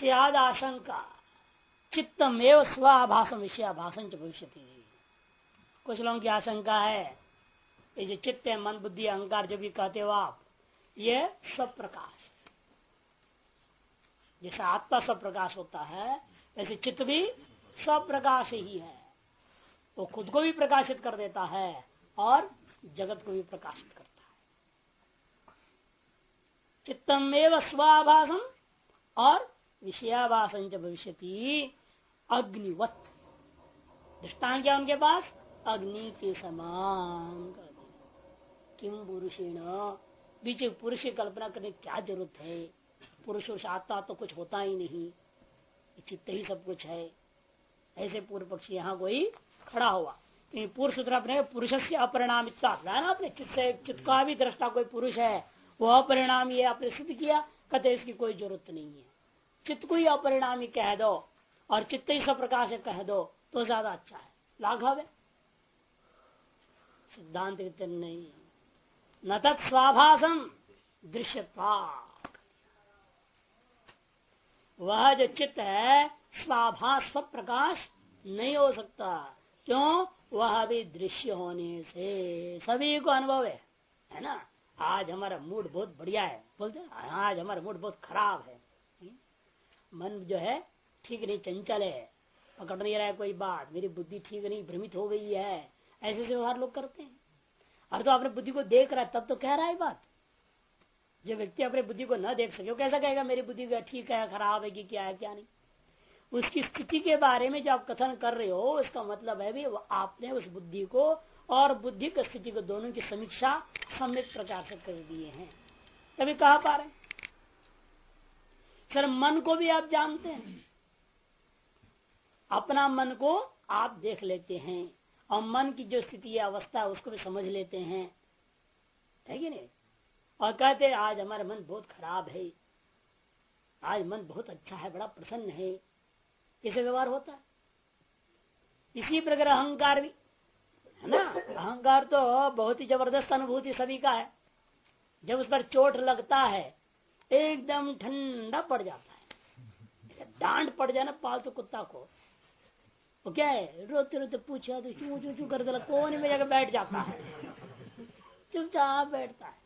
सियाद आशंका चित्तम एवं स्वाभाषम विषयाभाषण भविष्य कुछ लोगों की आशंका है, ये जो चित्त है, मन, बुद्धि, अहंकार, जो भी कहते हो आप, ये सब प्रकाश जैसे आत्मा सब प्रकाश होता है, वैसे चित्त भी सब प्रकाश ही है। वो खुद को भी प्रकाशित कर देता है और जगत को भी प्रकाशित करता है। चित्तम एवं स्वाभाषम और विषयाभाषण भविष्य अग्निवत। दृष्टान क्या उनके पास अग्नि के समान किम पुरुषेण? बीच पुरुष की कल्पना करने की क्या ज़रूरत है? पुरुष और आत्मा तो कुछ होता ही नहीं। चित्त ही सब कुछ है। ऐसे पूर्व पक्ष यहाँ कोई खड़ा हुआ। पुरुष सूत्र अपने पुरुष से अपरिणामित ना अपने चित्त से चित्त का भी दृष्टा कोई पुरुष है, वो अपरिणाम ये आपने सिद्ध किया, कहते इसकी कोई ज़रूरत नहीं है। चित्त को ही अपरिणामी कह दो और चित्त ही प्रकाश कह दो तो ज़्यादा अच्छा है। लाघव है। सिद्धांत नहीं। न तत्स्वाभाषम दृश्यता। वह जो चित्त है, स्वाभास स्व प्रकाश नहीं हो सकता। क्यों? वह भी दृश्य होने से। सभी को अनुभव है। है ना? आज हमारा मूड बहुत बढ़िया है। बोलते आज हमारा मूड बहुत खराब है। मन जो है ठीक नहीं, चंचल है। पकड़ नहीं रहा है कोई बात। मेरी बुद्धि ठीक नहीं, भ्रमित हो गई है। ऐसे व्यवहार लोग करते हैं। और तो अपने बुद्धि को देख रहा है, तब तो कह रहा है बात। जो व्यक्ति अपने बुद्धि को न देख सके, वो कैसा कहेगा, मेरी बुद्धि ठीक है, खराब है कि क्या है, क्या नहीं? उसकी स्थिति के बारे में जो आप कथन कर रहे हो उसका मतलब है भी आपने उस बुद्धि को और बुद्धि की स्थिति को दोनों की समीक्षा सम्यक प्रकार से कर दिए हैं। तभी कहा पा रहे सर मन को भी आप जानते हैं। अपना मन को आप देख लेते हैं और मन की जो स्थिति अवस्था है, उसको भी समझ लेते हैं। है कि नहीं? और कहते आज हमारा मन बहुत खराब है। आज मन बहुत अच्छा है, बड़ा प्रसन्न है। कैसे व्यवहार होता है। इसी प्रकार अहंकार भी, है ना? अहंकार तो बहुत ही ज़बरदस्त अनुभूति सभी का है। जब उस पर चोट लगता है एकदम ठंडा पड़ जाता है। डांट पड़ जाए ना पालतू कुत्ता को, वो क्या है? रोते रोते पूछा तो चू चू चू कर दे, कोने में जाकर बैठ जाता है? चुपचाप बैठता है।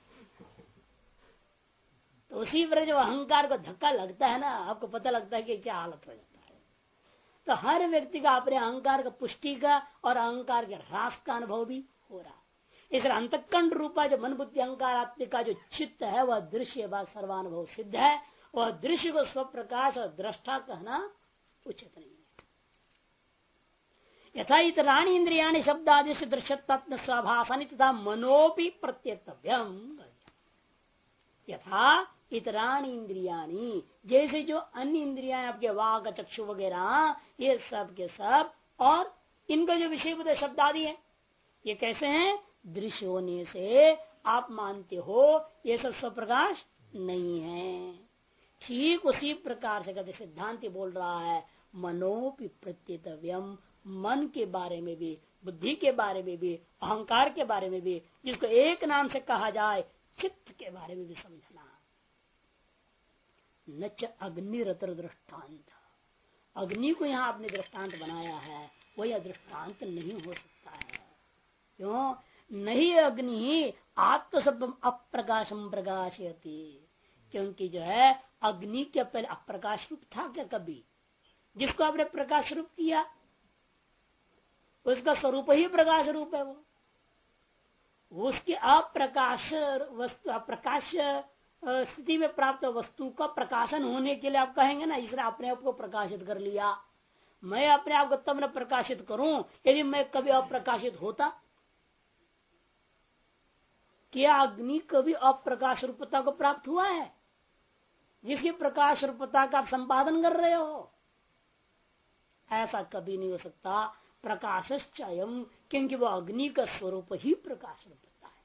तो उसी पर जब अहंकार को धक्का लगता है ना, आपको पता लगता है कि क्या हालत हो जाता है। तो हर व्यक्ति का अपने अहंकार का पुष्टि का और अहंकार के ह्रास का अनुभव भी हो रहा है। इसलिए अंतकंड रूपा जो मन बुद्धि अहंकार का जो चित्त है, वह दृश्य व सर्वानुभव सिद्ध है। वह दृश्य को स्वप्रकाश और दृष्टा कहना उचित नहीं है। यथा इतराणी इंद्रिया शब्द आदि से दृश्यत्व स्वाभाषानी तथा मनोपि प्रत्यतव्यम यथा इतराणी इंद्रियाणी, जैसे जो अन्य इंद्रिया आपके वाक, चक्षु वगैरह, ये सब के सब, और इनका जो विषय शब्द आदि है, ये कैसे हैं? दृश्य होने से आप मानते हो, ये सब स्वप्रकाश नहीं है। ठीक उसी प्रकार से कहते सिद्धांत बोल रहा है मनोपि प्रत्यतव्यम मन के बारे में भी, बुद्धि के बारे में भी, अहंकार के बारे में भी, जिसको एक नाम से कहा जाए, चित्त के बारे में भी समझना। न अग्निरतर दृष्टांत। अग्नि को यहाँ आपने दृष्टांत बनाया है, वो यह दृष्टांत नहीं हो सकता है। क्यों? नहीं अग्नि आत्मसर्व अप्रकाशम प्रकाशयती। क्योंकि जो है, अग्नि के पहले अप्रकाश रूप था क्या कभी? जिसको आपने प्रकाश रूप किया, उसका स्वरूप ही प्रकाश रूप है वो। उसके अप्रकाश वस्तु, अप्रकाश स्थिति में प्राप्त वस्तु का प्रकाशन होने के लिए आप कहेंगे ना, इसने अपने आप को प्रकाशित कर लिया। मैं अपने आप को तब न प्रकाशित करूँ, यदि मैं कभी अप्रकाशित होता क्या अग्नि कभी अप्रकाश रूपता को प्राप्त हुआ है? जिसकी प्रकाश रूपता का आप संपादन कर रहे हो। ऐसा कभी नहीं हो सकता। प्रकाशश्चयम क्योंकि वो अग्नि का स्वरूप ही प्रकाश रूपता है।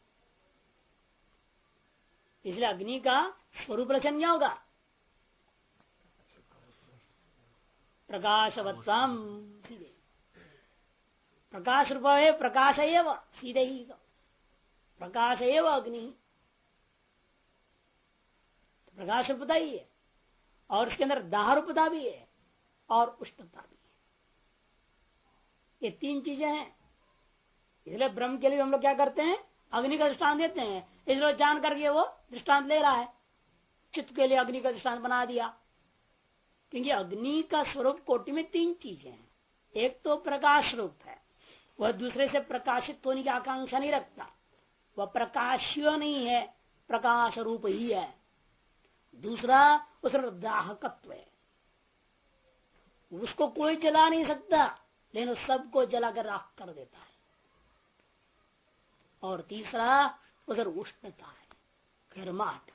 इसलिए अग्नि का स्वरूप लक्षण क्या होगा? प्रकाशवत्तम सीधे। प्रकाश रूप है, प्रकाश एवं, सीधे ही प्रकाश एवं अग्नि। तो प्रकाश रूपता ही है। और उसके अंदर दाहरूपता भी है और उष्णता भी है। ये तीन चीज़ें हैं। इसलिए ब्रह्म के लिए हम लोग क्या करते हैं? अग्नि का दृष्टांत देते हैं। इसलिए जान करके वो दृष्टांत ले रहा है। चित्त के लिए अग्नि का दृष्टांत बना दिया। क्योंकि अग्नि का स्वरूप कोटि में तीन चीज़ें हैं। एक तो प्रकाश रूप है। वह दूसरे से प्रकाशित होने की आकांक्षा नहीं रखता। वह प्रकाशीय नहीं है, प्रकाश रूप ही है। दूसरा उस दाहकत्व है। उसको कोई जला नहीं सकता, लेकिन सबको जलाकर राख कर देता है। और तीसरा, उधर उष्णता है गर्माट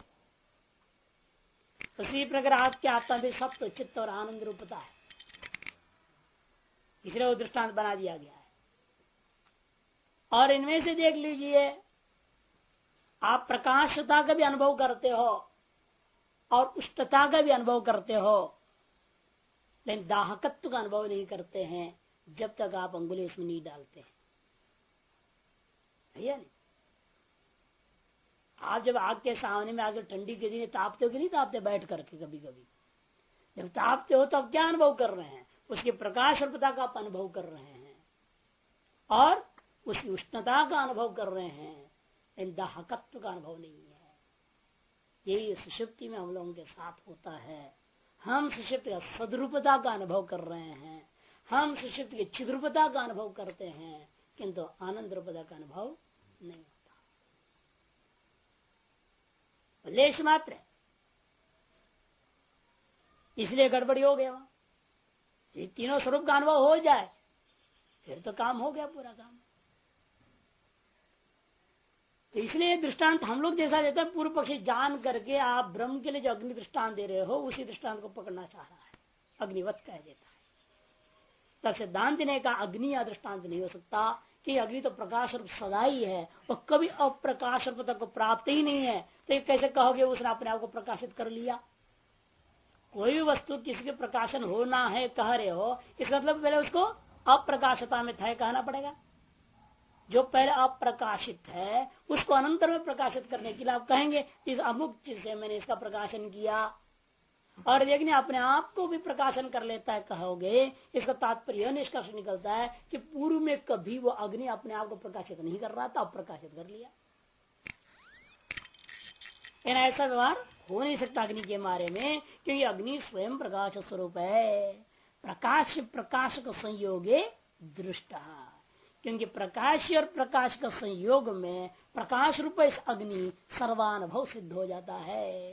उसी प्रकार आपके आत्मा भी सप्त चित्त और आनंद रूपता है। इसलिए वो दृष्टांत बना दिया गया है। और इनमें से देख लीजिए आप प्रकाशता का भी अनुभव करते हो और उष्णता का भी अनुभव करते हो, लेकिन दाहकत्व का अनुभव नहीं करते हैं जब तक आप अंगुली उसमें नहीं डालते हैं। नहीं आप जब आग के सामने में आगे ठंडी के दिन तापते हो कि नहीं तापते, बैठ करके कभी कभी जब तापते हो तब क्या अनुभव कर रहे हैं? उसके प्रकाश का आप अनुभव कर रहे हैं। और उसकी उष्णता का अनुभव कर रहे हैं। लेकिन दाहकत्व का अनुभव नहीं है। यही सुषुप्ति में हम लोगों के साथ होता है। हम सुषिप्त का सदरूपता का अनुभव कर रहे हैं। हम सुषिप्त की छिद्रूपता का अनुभव करते हैं, किंतु आनंद रूपता का अनुभव नहीं होता। लेश मात्र इसलिए गड़बड़ी हो गया। ये तीनों स्वरूप का अनुभव हो जाए, फिर तो काम हो गया पूरा काम। तो इसलिए दृष्टांत हम लोग जैसा देते हैं, पूर्व पक्षी जान करके आप ब्रह्म के लिए जो अग्नि दृष्टांत दे रहे हो, उसी दृष्टांत को पकड़ना चाह रहा है। अग्निवत कह देता है। तब सिद्धांत ने कहा, अग्नि या दृष्टांत नहीं हो सकता, कि अग्नि तो प्रकाश रूप सदा ही है, और कभी अप्रकाश रूप तक को प्राप्त ही नहीं है। तो ये कैसे कहोगे, उसने अपने आप को प्रकाशित कर लिया? कोई भी वस्तु किसी के प्रकाशन होना है, कह रहे हो, इसका मतलब पहले उसको अप्रकाशता में था कहना पड़ेगा। जो पहले अप्रकाशित है, उसको अनंतर में प्रकाशित करने के लिए आप कहेंगे, इस अमुक चीज़ से मैंने इसका प्रकाशन किया। और यज्ञ अपने आप को भी प्रकाशन कर लेता है, कहोगे, इसका तात्पर्य निष्कर्ष निकलता है कि पूर्व में कभी वो अग्नि अपने आप को प्रकाशित नहीं कर रहा था, अब प्रकाशित कर लिया। ऐसा व्यवहार हो नहीं सकता अग्नि के मारे में, क्योंकि अग्नि स्वयं प्रकाश स्वरूप है। प्रकाश प्रकाश का संयोगे दृष्ट। क्योंकि प्रकाश और प्रकाश का संयोग में प्रकाश रूप इस अग्नि सर्वानुभव सिद्ध हो जाता है।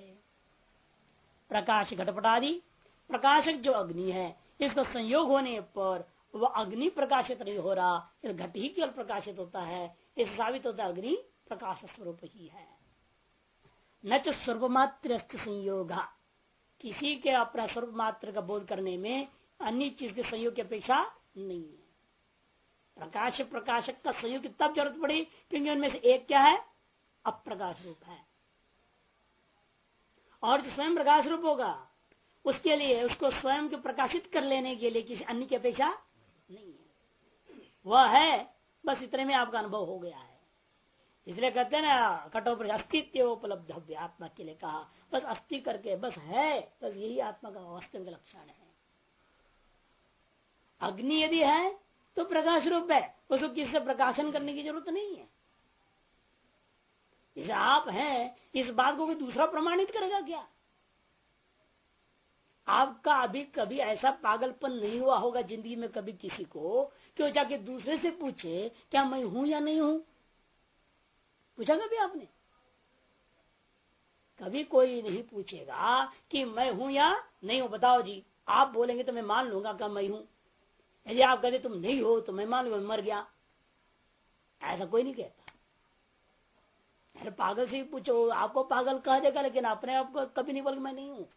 प्रकाश घटपटादि, प्रकाशक जो अग्नि है, इसका संयोग होने पर वह अग्नि प्रकाशित नहीं हो रहा इस घट ही केवल प्रकाशित होता है इस साबित होता है अग्नि प्रकाश स्वरूप ही है। न च स्वरूप मात्र संयोग। किसी के अपना स्वरूप मात्र का बोध करने में अन्य चीज़ के संयोग की अपेक्षा नहीं है। प्रकाश प्रकाशक का संयोग तब ज़रूरत पड़ी, क्योंकि उनमें से एक क्या है? अप्रकाश रूप है। और जो स्वयं प्रकाश रूप होगा, उसके लिए, उसको स्वयं को प्रकाशित कर लेने के लिए किसी अन्य की अपेक्षा नहीं है। वह है, बस इतने में आपका अनुभव हो गया है। इसलिए कहते हैं ना, कठोर अस्तित्व उपलब्ध आत्मा के लिए कहा। बस अस्थि करके, बस है, बस यही आत्मा का वास्तविक लक्षण है। अग्नि यदि है तो प्रकाश रूप है। उसको किसी से प्रकाशन करने की ज़रूरत नहीं है। जैसे आप हैं, इस बात को कोई दूसरा प्रमाणित करेगा क्या? आपका अभी कभी ऐसा पागलपन नहीं हुआ होगा ज़िंदगी में कभी किसी को, कि वो जाके दूसरे से पूछे, क्या मैं हूँ या नहीं हूँ? पूछा कभी आपने? कभी कोई नहीं पूछेगा कि मैं हूँ या नहीं हूँ। बताओ जी, आप बोलेंगे तो मैं मान लूँगा क्या मैं हूँ। यदि आप कहते तुम नहीं हो तो मैं मान लूँगा मर गया। ऐसा कोई नहीं कहता। अरे पागल से पूछो, आपको पागल कह देगा, लेकिन अपने आप को कभी नहीं बोल मैं नहीं हूँ।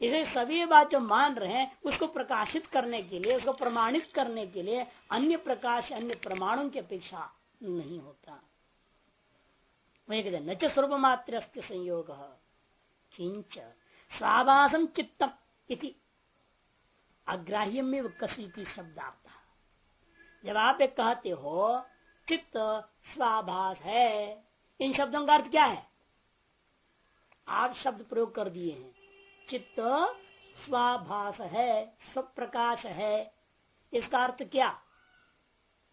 इसे सभी बात जो मान रहे हैं, उसको प्रकाशित करने के लिए, उसको प्रमाणित करने के लिए अन्य प्रकाश, अन्य प्रमाणों की अपेक्षा नहीं होता। वही कहते न च स्वरूप मात्र संयोग किंच स्वाभासम चित्तम। इति। अग्राह्य में कसी शब्दार्थ। जब आप एक कहते हो, चित्त स्वाभास है, इन शब्दों का अर्थ क्या है? आप शब्द प्रयोग कर दिए हैं। चित्त स्वाभास है, स्वप्रकाश है। इसका अर्थ क्या?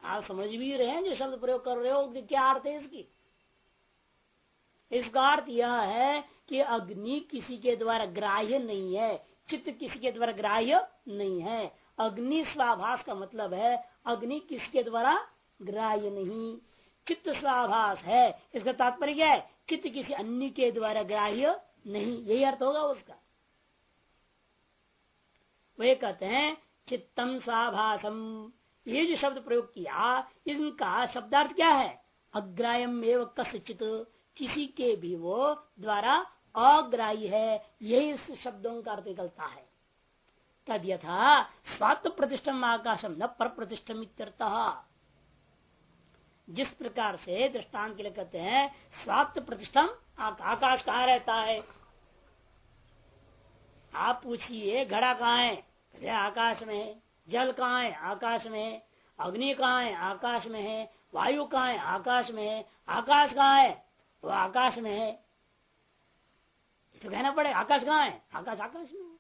आप समझ भी रहे हैं जो शब्द प्रयोग कर रहे हो कि क्या अर्थ है इसकी? इसका अर्थ यह है कि अग्नि किसी के द्वारा ग्राह्य नहीं है चित्त किसी के द्वारा ग्राह्य नहीं है। अग्नि स्वाभास का मतलब है, अग्नि किसके द्वारा ग्राह्य नहीं। चित्त स्वाभास है, इसका तात्पर्य क्या है? चित्त किसी अन्य के द्वारा ग्राह्य नहीं। यही अर्थ होगा उसका। वे कहते हैं, चित्तम स्वाभासम। ये जो शब्द प्रयोग किया, इनका शब्दार्थ क्या है? अग्राह्यम एवं कसित किसी के भी वो द्वारा अग्राही है, यही इस शब्दों का अर्थ निकलता है। तद यथा स्वात्व प्रतिष्ठम आकाशम न पर प्रतिष्ठम जिस प्रकार से दृष्टांत के लिए कहते हैं स्वात्व प्रतिष्ठम आकाश कहाँ रहता है? आप पूछिए, घड़ा कहाँ है? आकाश में है। जल कहाँ है? आकाश में है। अग्नि कहाँ है? आकाश में है। वायु कहाँ है? आकाश में है। आकाश कहाँ है? वो आकाश में है। तो कहना पड़े, आकाश कहाँ है? आकाश आकाश में है।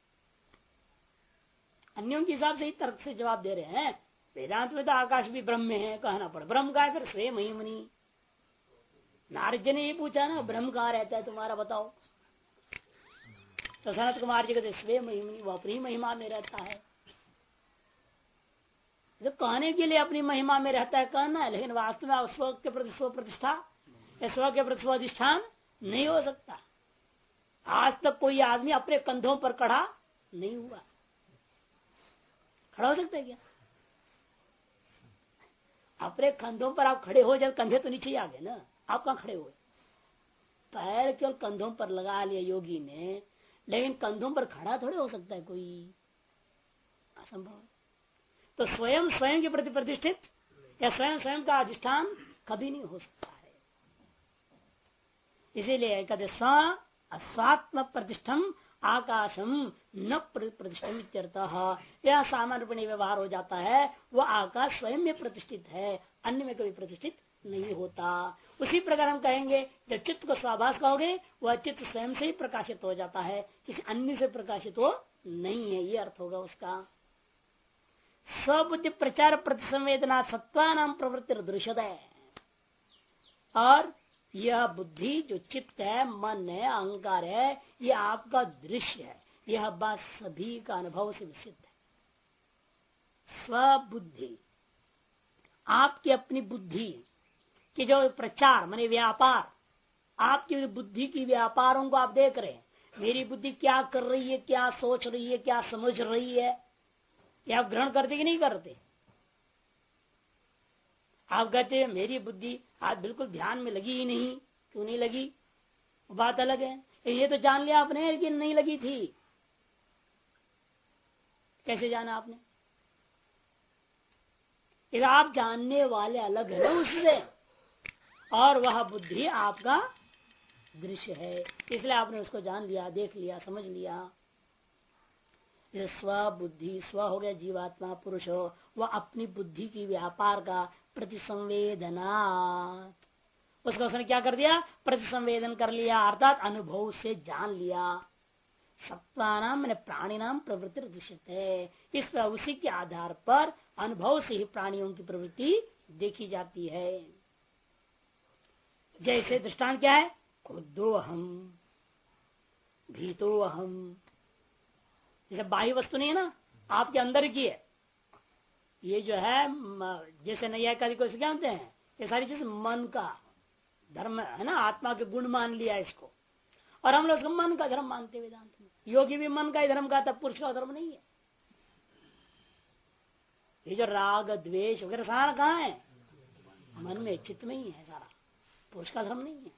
अन्यों के हिसाब से ही तर्क से जवाब दे रहे हैं। वेदांत में तो आकाश भी ब्रह्म में है, कहना पड़े। ब्रह्म का फिर स्वयं महिमनी। नारद ने ही पूछा ना, ब्रह्म कहाँ रहता है, तुम्हारा बताओ। तो सनत कुमार जी कहते स्वयं महिमनी वो अपनी महिमा में रहता है। तो कहने के लिए अपनी महिमा में रहता है, कहना है, लेकिन वास्तव में स्व के प्रति, स्व प्रतिष्ठा स्व के प्रति स्वाधिष्ठान नहीं हो सकता। आज तक कोई आदमी अपने कंधों पर कड़ा नहीं हुआ। खड़ा हो सकता है क्या? अपने कंधों पर आप खड़े हो जाए, कंधे तो नीचे आ गए ना। आप कहा खड़े हुए? पैर केवल कंधों पर लगा लिया योगी ने, लेकिन कंधों पर खड़ा थोड़े हो सकता है कोई। असंभव तो स्वयं स्वयं के प्रति प्रतिष्ठित या स्वयं स्वयं का अधिष्ठान कभी नहीं हो सकता है। इसीलिए कहते स्वात्म प्रतिष्ठम आकाशम न प्रतिष्ठित यह सामान्य व्यवहार हो जाता है, वह आकाश स्वयं में प्रतिष्ठित है, अन्य में कभी प्रतिष्ठित नहीं होता। उसी प्रकार हम कहेंगे, जब चित्त को स्वाभाष कहोगे, वह चित्त स्वयं से ही प्रकाशित हो जाता है, किसी अन्य से प्रकाशित हो नहीं है, ये अर्थ होगा उसका। स्वबुद्धि प्रचार प्रतिसंवेदना सत्वा नाम प्रवृत्ति और यह बुद्धि जो चित्त है, मन है, अहंकार है, यह आपका दृश्य है। यह बात सभी का अनुभव से विसिद्ध है। स्वबुद्धि। आपकी अपनी बुद्धि की जो प्रचार, माने व्यापार, आपकी बुद्धि की व्यापारों को आप देख रहे हैं। मेरी बुद्धि क्या कर रही है, क्या सोच रही है, क्या समझ रही है? ये आप ग्रहण करते कि नहीं करते? आप कहते हैं, मेरी बुद्धि आज बिल्कुल ध्यान में लगी ही नहीं। क्यों नहीं लगी? बात अलग है। ये तो जान लिया आपने लेकिन नहीं लगी थी। कैसे जाना आपने? इधर आप जानने वाले अलग है उससे और वह बुद्धि आपका दृश्य है। इसलिए आपने उसको जान लिया, देख लिया, समझ लिया। स्व बुद्धि, स्व हो गया जीवात्मा, पुरुष हो। वह अपनी बुद्धि की व्यापार का प्रतिसंवेदना उसका उसने क्या कर दिया? प्रतिसंवेदन कर लिया, अर्थात अनुभव से जान लिया। सत्तानाम मैंने प्राणी नाम प्रवृत्ति दृश्यत इस पर उसी के आधार पर अनुभव से ही प्राणियों की प्रवृत्ति देखी जाती है। जैसे दृष्टांत क्या है? क्रोधो अहम भीतो अहम जैसे बाह्य वस्तु नहीं है ना? आपके अंदर की है। ये जो है जैसे नैया का को जानते हैं, ये सारी चीज़ मन का धर्म है ना, आत्मा के गुण मान लिया इसको। और हम लोग मन का धर्म मानते वेदांत में। योगी भी मन का ही धर्म का था पुरुष का धर्म नहीं है। ये जो राग, द्वेष वगैरह सारा कहाँ है? मन में, चित्त में ही है सारा। पुरुष का धर्म नहीं है।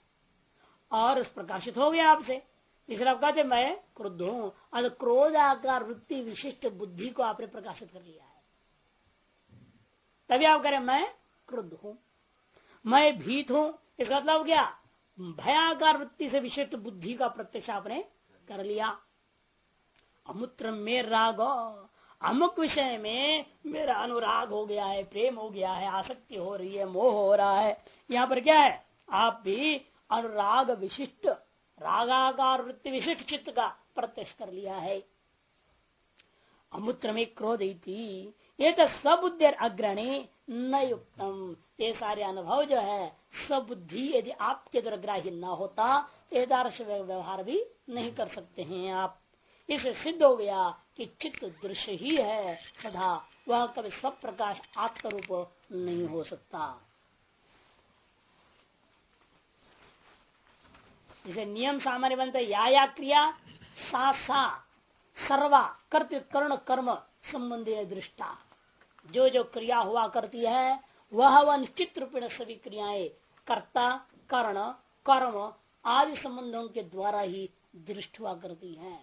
और प्रकाशित हो गया आपसे। इसलिए आप कहते मैं क्रोध हूँ। और क्रोध आकार वृत्ति विशिष्ट बुद्धि को आपने प्रकाशित कर लिया है। तभी आप करें मैं क्रुद्ध हूँ, मैं भीत हूँ। इसका मतलब क्या? भयाकार वृत्ति से विशिष्ट बुद्धि का प्रत्यक्ष आपने कर लिया। अमुत्र में राग, अमुक विषय में मेरा अनुराग हो गया है, प्रेम हो गया है, आसक्ति हो रही है, मोह हो रहा है। यहाँ पर क्या है? आप भी अनुराग विशिष्ट रागाकार वृत्ति विशिष्ट चित्त का प्रत्यक्ष कर लिया है। अमुत्र में क्रोध ये तो स्वबुद्धि अग्रणी न युक्तम। ये सारे अनुभव जो है, स्वबुद्धि यदि आपके दुर्ग्राही न होता एदार्श व्यवहार भी नहीं कर सकते हैं आप। इसे सिद्ध हो गया कि चित्त दृश्य ही है सदा वह कभी सब प्रकाश आत्मरूप नहीं हो सकता। जिसे नियम सामान्य बनते या या क्रिया सा सा सर्वा कर्त कर्ण कर्म संबंधी दृष्टा। जो जो क्रिया हुआ करती है, वह वह निश्चित रूप सभी क्रियाएँ कर्ता, कर्ण, कर्म आदि संबंधों के द्वारा ही दृष्ट हुआ करती है।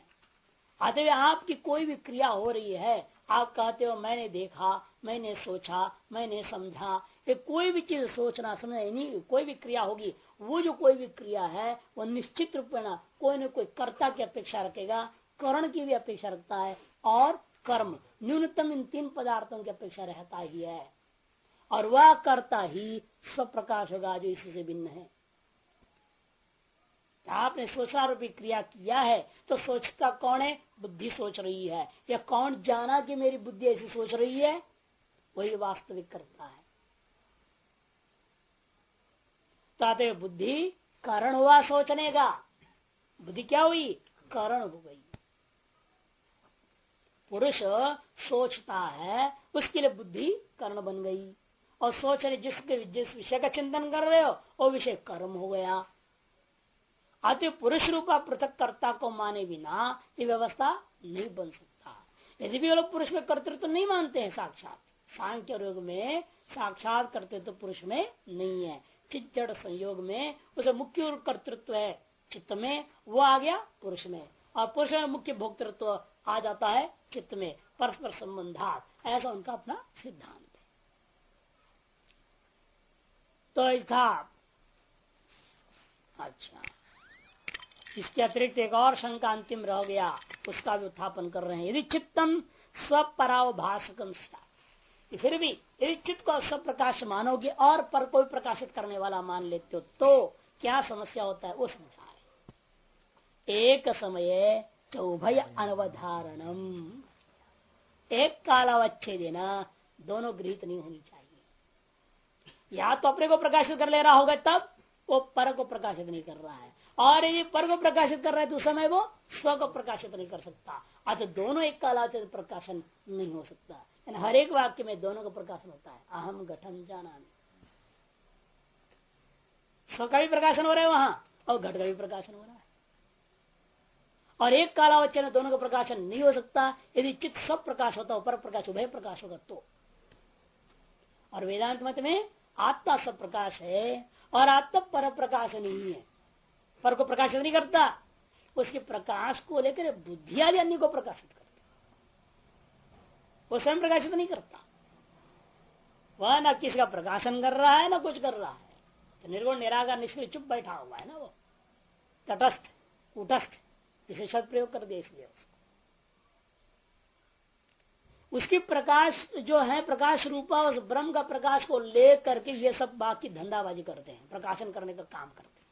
आते आपकी कोई भी क्रिया हो रही है, आप कहते हो, मैंने देखा, मैंने सोचा, मैंने समझा। ये कोई भी चीज़ सोचना, समझना नहीं कोई भी क्रिया होगी, वो जो कोई भी क्रिया है, वो निश्चित रूप में कोई न कोई कर्ता की अपेक्षा रखेगा करण की भी अपेक्षा रखता है और कर्म, न्यूनतम इन तीन पदार्थों की अपेक्षा रहता ही है। और वह करता ही स्वप्रकाश होगा जो इसी से भिन्न है। आपने सोचा रूपी क्रिया किया है तो सोचता कौन है? बुद्धि सोच रही है। या कौन जाना कि मेरी बुद्धि ऐसी सोच रही है? वही वास्तविक करता है। ताते बुद्धि कारण हुआ सोचने का। बुद्धि क्या हुई? कारण हो गई। पुरुष सोचता है, उसके लिए बुद्धि कर्ण बन गई। और सोच रहे जिसके जिस विषय का चिंतन कर रहे हो, वो विषय कर्म हो गया। अति पुरुष रूपा पृथक कर्ता को माने बिना ये व्यवस्था नहीं बन सकता। यदि भी लोग पुरुष में कर्तृत्व तो नहीं मानते हैं, साक्षात। सांख्य योग में साक्षात कर्तृत्व तो पुरुष में नहीं है। चित जड़ संयोग में उसे मुख्य कर्तृत्व है। चित्त में वो आ गया पुरुष में। और पुरुष में मुख्य भोक्तृत्व आ जाता है चित्त में, परस्पर संबंधात। ऐसा उनका अपना सिद्धांत है। तो था अच्छा इसके अतिरिक्त एक और शंका अंतिम रह गया, उसका भी उत्थापन कर रहे हैं। यदि चित्तम स्वपरावभाषकम फिर भी, यदि चित्त को स्व प्रकाश मानोगे और पर कोई प्रकाशित करने वाला मान लेते हो तो क्या समस्या होता है? वो समझा रहे एक समय चौभय अनवधारणम। एक कालावच्छे देना दोनों गृहित नहीं होनी चाहिए। या तो अपने को प्रकाशित कर ले रहा होगा तब, वो पर को प्रकाशित नहीं कर रहा है। और यदि पर को प्रकाशित कर रहा है तो उस समय वो स्व को प्रकाशित नहीं कर सकता। अतः दोनों एक कालावच्छेद प्रकाशन नहीं हो सकता। हर एक वाक्य में दोनों का प्रकाशन होता है। अहम गठन जाना स्व का भी प्रकाशन हो रहा है वहाँ, और घट का भी प्रकाशन हो रहा है। और एक कालावचन दोनों का प्रकाशन नहीं हो सकता। यदि चित्त सब प्रकाश होता हो पर प्रकाश उभय प्रकाश होगा तो। और वेदांत मत में आत्मा सब प्रकाश है और आत्मा पर प्रकाश नहीं है। पर को प्रकाशित नहीं करता। उसके प्रकाश को लेकर बुद्धि आदि अन्य को प्रकाशित करता। वो स्वयं प्रकाशित नहीं करता। वह न किसी का प्रकाशन कर रहा है, ना कुछ कर रहा है। तो निर्गुण, निराकार, निष्क्रिय, चुप बैठा हुआ है ना वो। तटस्थ, कुटस्थ। इसे शब्द प्रयोग कर दे इसलिए उसकी। प्रकाश जो है, प्रकाश रूपा, उस ब्रह्म का प्रकाश को ले करके ये सब बाकी धंधाबाजी करते हैं, प्रकाशन करने का काम करते हैं।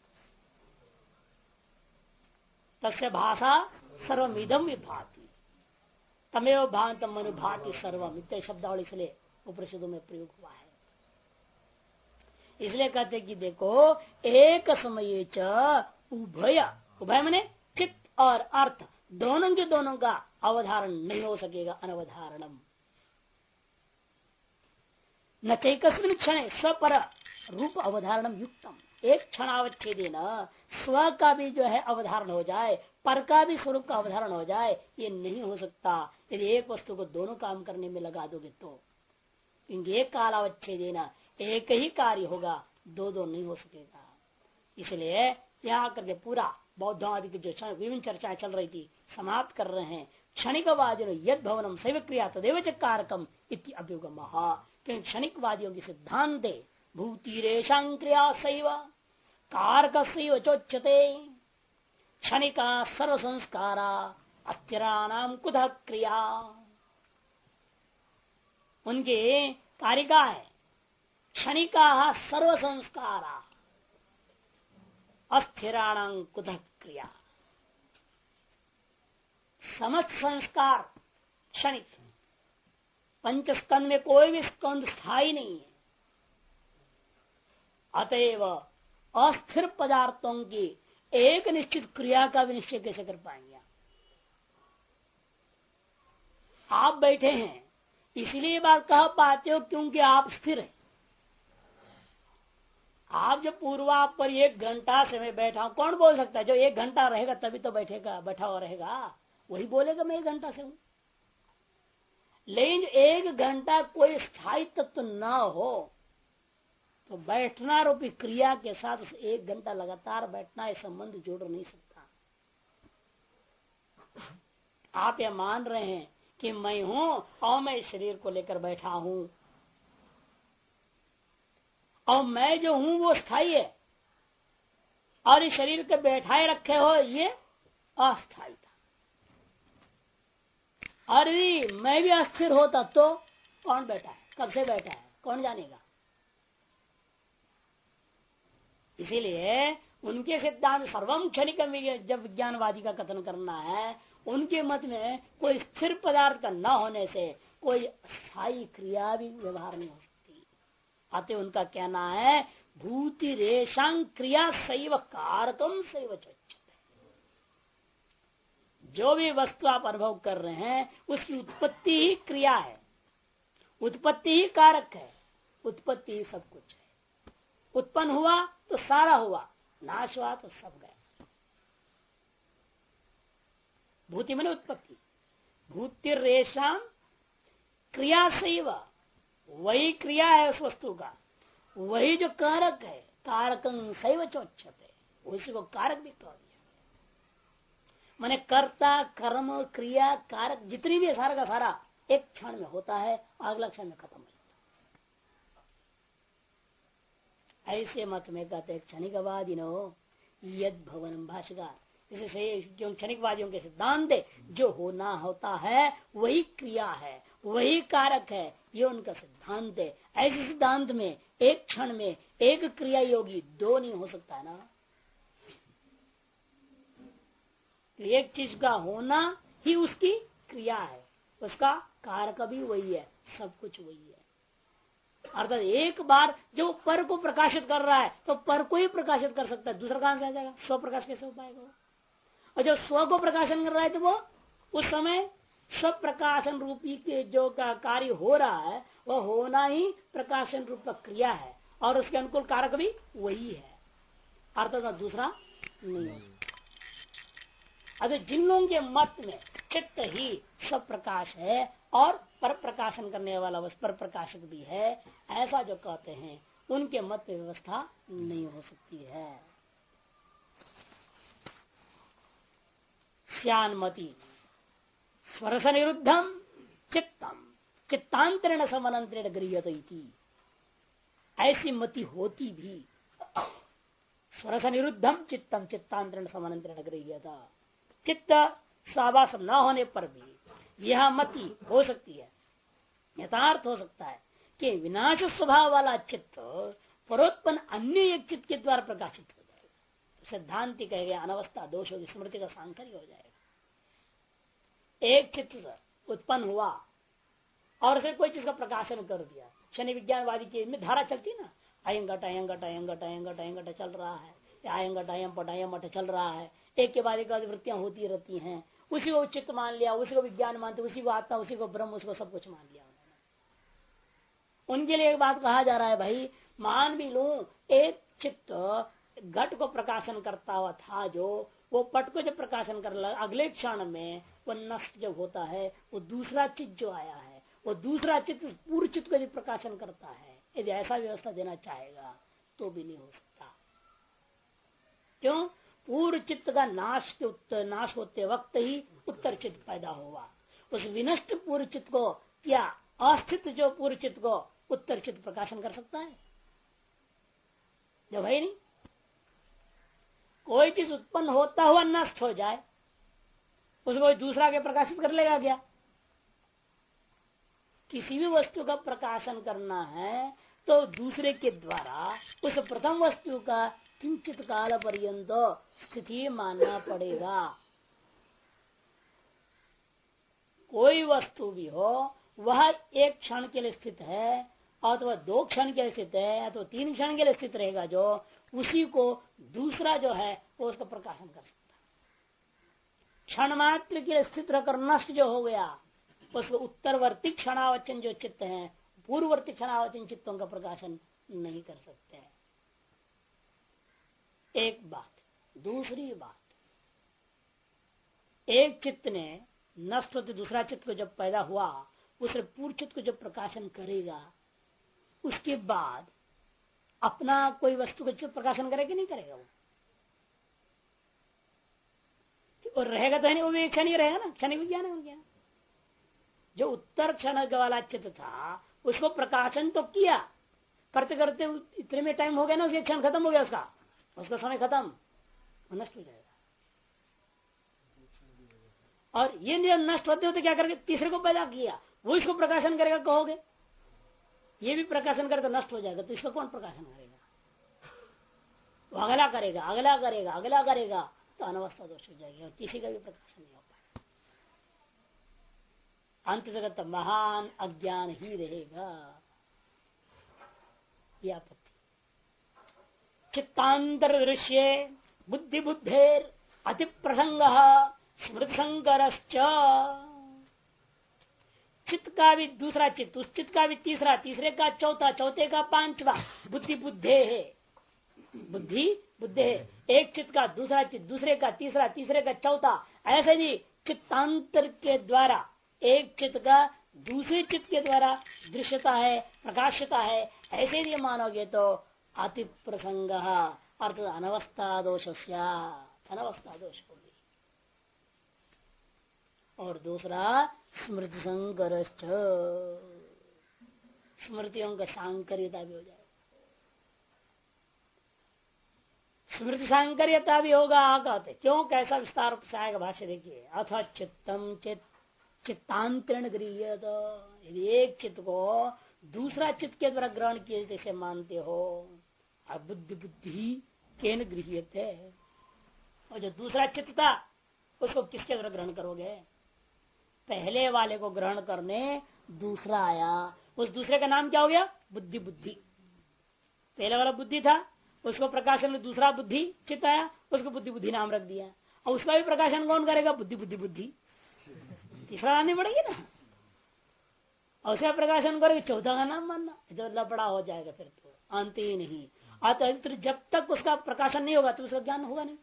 तस्य भाषा सर्वमिदम विभाति। तमेव भांत मनुभाति सर्वम। इतने शब्दावली इसलिए उपनिषदों में प्रयोग हुआ है। इसलिए कहते कि देखो, एक समय च उभय। उभय मने और अर्थ दोनों के दोनों का अवधारण नहीं हो सकेगा, अनवधारणम। न चैकस्मिन क्षण स्वपर रूप अवधारणम युक्तम। एक क्षणावच्छेद स्व का भी जो है अवधारण हो जाए, पर का भी स्वरूप का अवधारण हो जाए, ये नहीं हो सकता। यदि एक वस्तु को दोनों काम करने में लगा दोगे तो। क्योंकि एक देना एक ही कार्य होगा दो दो नहीं हो सकेगा। इसलिए यहाँ करके पूरा बौद्धों आदि की जो विभिन्न चर्चाएँ चल रही थी, समाप्त कर रहे हैं। क्षणिक वादियों यद भवनम शैव क्रिया तदेव कारकम इति अभ्युगम। क्योंकि क्षणिक वादियों की सिद्धांत भूतिरेशा क्रिया सैव कारक चोच्यते। क्षणिका सर्व संस्कारा अस्थिरा नाम कुध क्रिया? उनके कारिका है। क्षणिका सर्व संस्कारा अस्थिराणां क्रिया? समस्त संस्कार क्षणिक। पंच स्कंद में कोई भी स्कंद स्थायी नहीं है। अतएव अस्थिर पदार्थों की एक निश्चित क्रिया का भी निश्चय कैसे कर पाएँगे आप बैठे हैं, इसलिए बात कह पाते हो क्योंकि आप स्थिर हैं। आप जब पूर्वा पर एक घंटा से मैं बैठा हूँ कौन बोल सकता है? जो एक घंटा रहेगा, तभी तो बैठेगा, बैठा हुआ रहेगा। वही बोलेगा, मैं एक घंटा से हूँ। लेकिन एक घंटा कोई स्थायी तत्व न हो तो बैठना रूपी क्रिया के साथ एक घंटा लगातार बैठना ये संबंध जोड़ नहीं सकता। आप यह मान रहे हैं कि मैं हूँ और मैं इस शरीर को लेकर बैठा हूँ। और मैं जो हूँ वो स्थायी है। और इस शरीर के बैठाए रखे हो, ये अस्थाई था। और मैं भी अस्थिर होता तो कौन बैठा है? कब से बैठा है? कौन जानेगा? इसीलिए उनके सिद्धांत सर्वम क्षणिक जब विज्ञानवादी का कथन करना है, उनके मत में कोई स्थिर पदार्थ का न होने से कोई स्थायी क्रिया भी व्यवहार नहीं हो अतः उनका कहना है भूति रेशांग क्रिया सैव कारकम सैव जो भी वस्तु आप अनुभव कर रहे हैं, उसकी उत्पत्ति ही क्रिया है। उत्पत्ति ही कारक है। उत्पत्ति ही सब कुछ है। उत्पन्न हुआ तो सारा हुआ, नाश हुआ तो सब गया। भूति मैंने उत्पत्ति। भूति रेशा क्रिया से वही क्रिया है उस वस्तु का। वही जो कारक है, कारक सैव चोच्छते उसी को कारक भी कह दिया। मैंने कर्ता, कर्म, क्रिया, कारक जितनी भी सारा का सारा एक क्षण में होता है, अगला क्षण में खत्म हो जाता है ऐसे मत में कहते क्षणिकवादी नो यद भवन भाषगार जो क्षणिकवादियों के सिद्धांत जो होना होता है, वही क्रिया है, वही कारक है, ये उनका सिद्धांत है। ऐसे सिद्धांत में, एक क्षण में, एक क्रिया योगी दो नहीं हो सकता ना। तो एक चीज़ का होना ही उसकी क्रिया है, उसका कारक भी वही है, सब कुछ वही है। अर्थात एक बार जो पर को प्रकाशित कर रहा है तो पर को ही प्रकाशित कर सकता है, दूसरा कहाँ से आ जाएगा? स्व प्रकाश कैसे हो पाएगा? और जो स्व को प्रकाशन कर रहा है तो वो उस समय स्व प्रकाशन रूपी के जो का कार्य हो रहा है, वह होना ही प्रकाशन रूप क्रिया है। और उसके अनुकूल कारक भी वही है। अर्थात दूसरा नहीं अगर जिन लोगों के मत में चित्त ही सब प्रकाश है और पर प्रकाशन करने वाला पर प्रकाशक भी है, ऐसा जो कहते हैं, उनके मत व्यवस्था नहीं हो सकती है। श्यान्मति स्वरस निरुद्धम चित्तम चित्तांतरण समनंतरण गृहत ऐसी मति होती भी। स्वरस निरुद्धम चित्तम चित्तांतरण समनंतरण गृहता चित्त सावास न होने पर भी यह मति हो सकती है। यथार्थ हो सकता है कि विनाश स्वभाव वाला चित्त परोत्पन्न अन्य एक चित्त के द्वारा प्रकाशित हो जाएगा। सिद्धांति कह गया अनवस्था दोष होगी स्मृति का सांकर्य हो जाएगा। एक चित्र उत्पन्न हुआ और उसे कोई चीज़ का प्रकाशन कर दिया। शनि विज्ञानवादी के धारा चलती ना अयंगट अयंगट अयंगट अयंगट अयंगट चल रहा है आयंगट अयम पट अयम मठ चल रहा है। एक के बाद एक वृत्तियाँ होती रहती हैं। उसी को चित्त मान लिया, उसी को विज्ञान मानते, उसी को आत्मा, उसी को ब्रह्म, उसको सब कुछ मान लिया उन्होंने। उनके लिए एक बात कहा जा रहा है, भाई, मान भी लू, एक चित्त घट को प्रकाशन करता हुआ था जो वो पट को जब प्रकाशन कर लगा अगले क्षण में वो नष्ट जब होता है, वो दूसरा चित्त जो आया है, वो दूसरा चित्त, पूर्व चित्त को यदि प्रकाशन करता है, यदि ऐसा व्यवस्था देना चाहेगा तो भी नहीं हो सकता। क्यों? पूर्व चित्त का नाश के उत्तर नाश होते वक्त ही उत्तर चित्त पैदा हुआ। उस विनष्ट पूर्व चित्त को क्या अस्थित जो पूर्व चित्त को उत्तर चित्त प्रकाशन कर सकता है? जब है नहीं। कोई चीज़ उत्पन्न होता हुआ नष्ट हो जाए, उसको दूसरा के प्रकाशित कर लेगा क्या? किसी भी वस्तु का प्रकाशन करना है तो दूसरे के द्वारा उस प्रथम वस्तु का किंचित काल पर्यंत स्थिति मानना पड़ेगा। कोई वस्तु भी हो, वह एक क्षण के लिए स्थित है, अथवा दो क्षण के लिए स्थित है, अथवा तीन क्षण के लिए स्थित रहेगा जो उसी को दूसरा जो है, वो उसका प्रकाशन कर सकता क्षण मात्र के लिए स्थित रहकर नष्ट जो हो गया, उसको उत्तरवर्ती क्षणावचन जो चित्त है, पूर्ववर्ती क्षणावचन चित्तों का प्रकाशन नहीं कर सकते हैं। एक बात, दूसरी बात, एक चित्त ने नष्ट होते दूसरा चित्त को जब पैदा हुआ उसे पूर्व चित्त को जब प्रकाशन करेगा, उसके बाद अपना कोई वस्तु को प्रकाशन करेगा नहीं करेगा वो? और रहेगा तो नहीं, वो भी क्षण ही रहेगा ना, क्षण विज्ञान है विज्ञान जो उत्तर क्षण वाला चित्त था, उसको प्रकाशन तो किया। करते करते इतने में टाइम हो गया ना, उसके क्षण खत्म हो गया उसका। उसका समय खत्म नष्ट हो जाएगा। और ये नष्ट होते होते क्या करके तीसरे को पैदा किया, वो इसको प्रकाशन करेगा कहोगे? ये भी प्रकाशन करे तो नष्ट हो जाएगा तो इसका कौन प्रकाशन करेगा? अगला करेगा अगला करेगा अगला करेगा तो अनवस्था दोष हो जाएगी, और किसी का भी प्रकाशन नहीं हो पाएगा। अंत जगत महान अज्ञान ही रहेगा। यह आपत्ति। चित्तांतर दृश्य, बुद्धि बुद्धेर अति प्रसंग स्मृत संकर चित्त का भी दूसरा चित्त, उस चित्त का भी तीसरा, तीसरे का चौथा, चौथे का पांचवा। बुद्धि बुद्धे है। बुद्धि बुद्धे है। एक चित्त का, दूसरा चित्त, दूसरे का, तीसरा, तीसरे का, चौथा। ऐसे ही चित्तांतर के द्वारा, एक चित्त का दूसरे चित्त के द्वारा दृश्यता है, प्रकाशता है। ऐसे यदि मानोगे तो अति प्रसंग अर्थात अनवस्था दोष अनवस्था दोष और दूसरा स्मृति संकर स्मृतियों का सांकर्यता भी हो जाएगा स्मृति सांकर्यता भी होगा कहते क्यों कैसा विस्तार आएगा भाष्य देखिए। अथ चित्तम चित्त चित्तांतरण गृह तो यदि एक चित्त को दूसरा चित्त के द्वारा ग्रहण किए जैसे मानते हो अब बुद्धि बुद्धि केन गृह और जो दूसरा चित्त था, उसको किसके द्वारा ग्रहण करोगे? पहले वाले को ग्रहण करने दूसरा आया। उस दूसरे का नाम क्या हो गया? बुद्धि बुद्धि। पहले वाला बुद्धि था, उसको प्रकाशन में दूसरा बुद्धि चित्त आया, उसको बुद्धि बुद्धि नाम रख दिया। और उसका भी प्रकाशन कौन करेगा? बुद्धि बुद्धि बुद्धि। तीसरा आनी पड़ेगी ना। और उसका प्रकाशन करेगा, चौथा का नाम मानना। जो लपड़ा हो जाएगा फिर तो। अंत ही नहीं। अतः जब तक उसका प्रकाशन नहीं होगा तो उसका ज्ञान होगा नहीं।